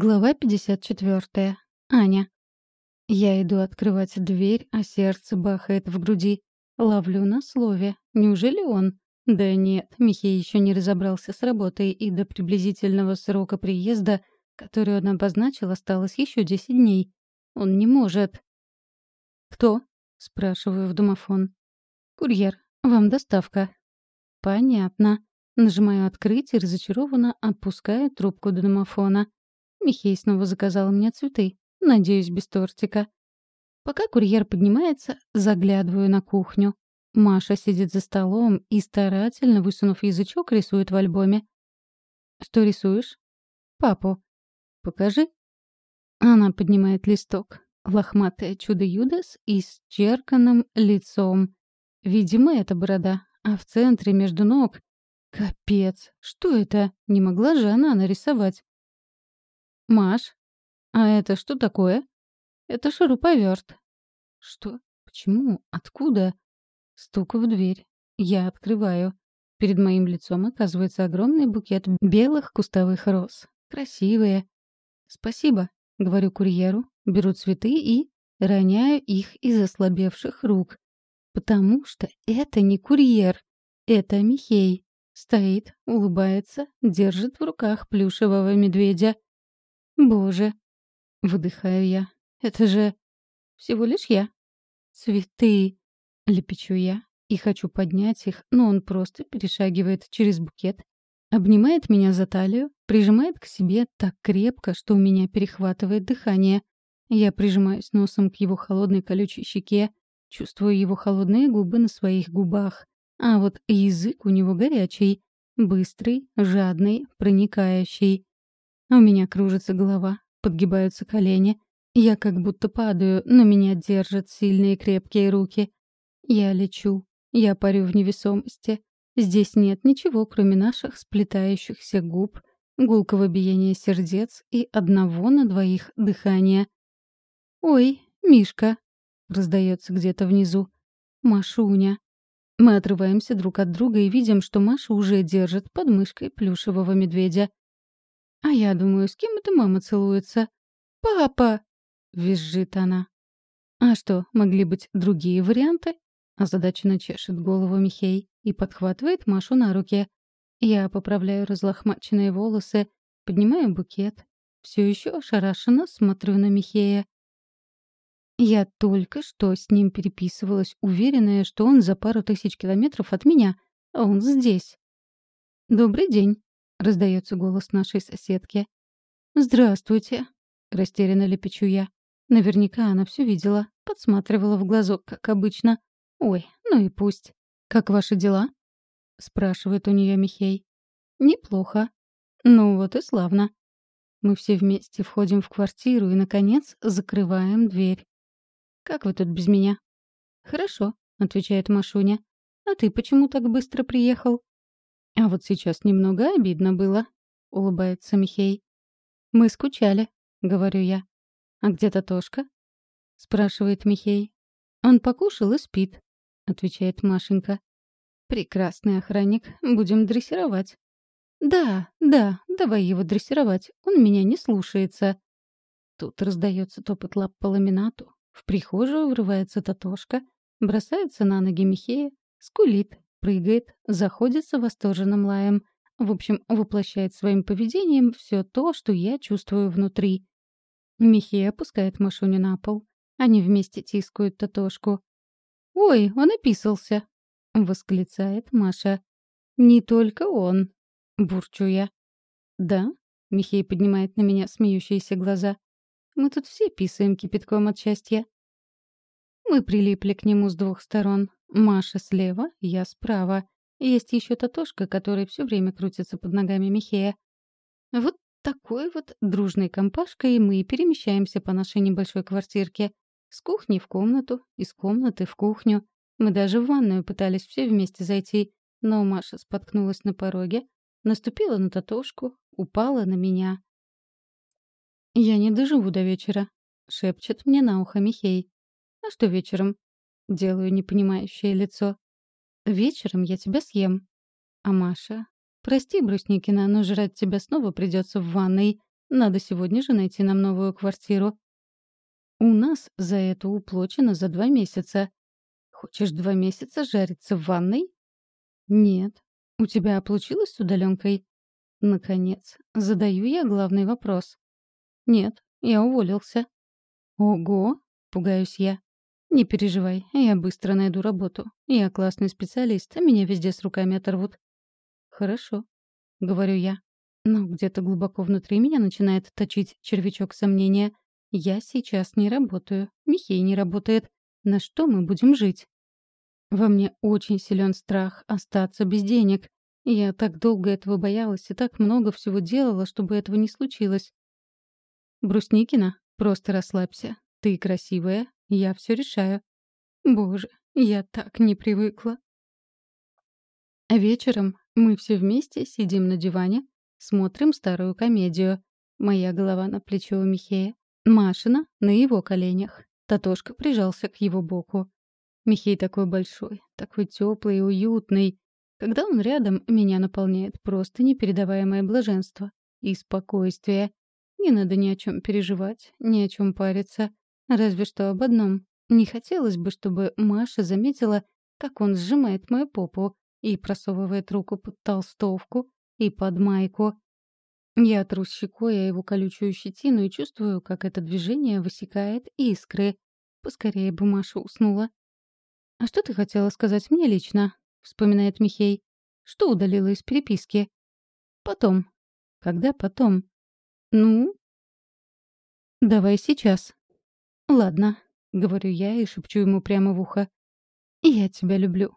Глава 54. Аня. Я иду открывать дверь, а сердце бахает в груди. Ловлю на слове. Неужели он? Да нет, Михей еще не разобрался с работой, и до приблизительного срока приезда, который он обозначил, осталось еще 10 дней. Он не может. «Кто?» — спрашиваю в домофон. «Курьер. Вам доставка». «Понятно». Нажимаю «Открыть» и разочарованно отпускаю трубку до домофона. Михей снова заказал мне цветы. Надеюсь, без тортика. Пока курьер поднимается, заглядываю на кухню. Маша сидит за столом и, старательно высунув язычок, рисует в альбоме. «Что рисуешь?» «Папу». «Покажи». Она поднимает листок. Лохматое чудо-юдо с исчерканным лицом. Видимо, это борода. А в центре между ног... Капец! Что это? Не могла же она нарисовать? «Маш, а это что такое?» «Это шуруповерт». «Что? Почему? Откуда?» Стук в дверь. Я открываю. Перед моим лицом оказывается огромный букет белых кустовых роз. Красивые. «Спасибо», — говорю курьеру, беру цветы и роняю их из ослабевших рук. Потому что это не курьер, это Михей. Стоит, улыбается, держит в руках плюшевого медведя. Боже. Выдыхаю я. Это же всего лишь я. Цветы. Лепечу я и хочу поднять их, но он просто перешагивает через букет, обнимает меня за талию, прижимает к себе так крепко, что у меня перехватывает дыхание. Я прижимаюсь носом к его холодной колючей щеке, чувствую его холодные губы на своих губах. А вот язык у него горячий, быстрый, жадный, проникающий. У меня кружится голова, подгибаются колени. Я как будто падаю, но меня держат сильные крепкие руки. Я лечу. Я парю в невесомости. Здесь нет ничего, кроме наших сплетающихся губ, гулкого биения сердец и одного на двоих дыхания. «Ой, Мишка!» — раздается где-то внизу. «Машуня!» Мы отрываемся друг от друга и видим, что Маша уже держит под мышкой плюшевого медведя. А я думаю, с кем эта мама целуется? «Папа!» — визжит она. «А что, могли быть другие варианты?» Озадаченно чешет голову Михей и подхватывает Машу на руки. Я поправляю разлохмаченные волосы, поднимаю букет. Все еще ошарашенно смотрю на Михея. Я только что с ним переписывалась, уверенная, что он за пару тысяч километров от меня, а он здесь. «Добрый день», — раздается голос нашей соседки. «Здравствуйте», — растерянно лепечу я. Наверняка она все видела, подсматривала в глазок, как обычно. «Ой, ну и пусть. Как ваши дела?» — спрашивает у нее Михей. «Неплохо. Ну вот и славно». Мы все вместе входим в квартиру и, наконец, закрываем дверь. «Как вы тут без меня?» «Хорошо», — отвечает Машуня. «А ты почему так быстро приехал?» «А вот сейчас немного обидно было», — улыбается Михей. «Мы скучали», — говорю я. «А где Татошка?» — спрашивает Михей. «Он покушал и спит», — отвечает Машенька. «Прекрасный охранник. Будем дрессировать». «Да, да, давай его дрессировать. Он меня не слушается». Тут раздается топот лап по ламинату. В прихожую врывается Татошка, бросается на ноги Михея, скулит, прыгает, заходится восторженным лаем. В общем, воплощает своим поведением все то, что я чувствую внутри. Михей опускает Машуню на пол. Они вместе тискают Татошку. «Ой, он описался!» — восклицает Маша. «Не только он!» — бурчу я. «Да?» — Михей поднимает на меня смеющиеся глаза. «Мы тут все писаем кипятком от счастья». Мы прилипли к нему с двух сторон. Маша слева, я справа. Есть еще Татошка, который все время крутится под ногами Михея. Вот такой вот дружной компашкой мы перемещаемся по нашей небольшой квартирке. С кухни в комнату, из комнаты в кухню. Мы даже в ванную пытались все вместе зайти, но Маша споткнулась на пороге, наступила на Татошку, упала на меня. «Я не доживу до вечера», — шепчет мне на ухо Михей. «А что вечером?» Делаю непонимающее лицо. «Вечером я тебя съем». А Маша? «Прости, Брусникина, но жрать тебя снова придется в ванной. Надо сегодня же найти нам новую квартиру. У нас за это уплочено за два месяца. Хочешь два месяца жариться в ванной? Нет. У тебя получилось с удаленкой? Наконец, задаю я главный вопрос. Нет, я уволился. Ого, пугаюсь я. Не переживай, я быстро найду работу. Я классный специалист, а меня везде с руками оторвут. Хорошо, говорю я. Но где-то глубоко внутри меня начинает точить червячок сомнения. Я сейчас не работаю, Михей не работает. На что мы будем жить? Во мне очень силен страх остаться без денег. Я так долго этого боялась и так много всего делала, чтобы этого не случилось. Брусникина, просто расслабься. Ты красивая, я все решаю. Боже, я так не привыкла. Вечером мы все вместе сидим на диване, смотрим старую комедию. Моя голова на плече у Михея, Машина на его коленях. Татошка прижался к его боку. Михей такой большой, такой теплый и уютный. Когда он рядом, меня наполняет просто непередаваемое блаженство и спокойствие. Не надо ни о чем переживать, ни о чем париться. Разве что об одном. Не хотелось бы, чтобы Маша заметила, как он сжимает мою попу и просовывает руку под толстовку и под майку. Я тру щекой о его колючую щетину и чувствую, как это движение высекает искры. Поскорее бы Маша уснула. «А что ты хотела сказать мне лично?» — вспоминает Михей. «Что удалила из переписки?» «Потом». «Когда потом?» «Ну?» «Давай сейчас». «Ладно», — говорю я и шепчу ему прямо в ухо. «Я тебя люблю».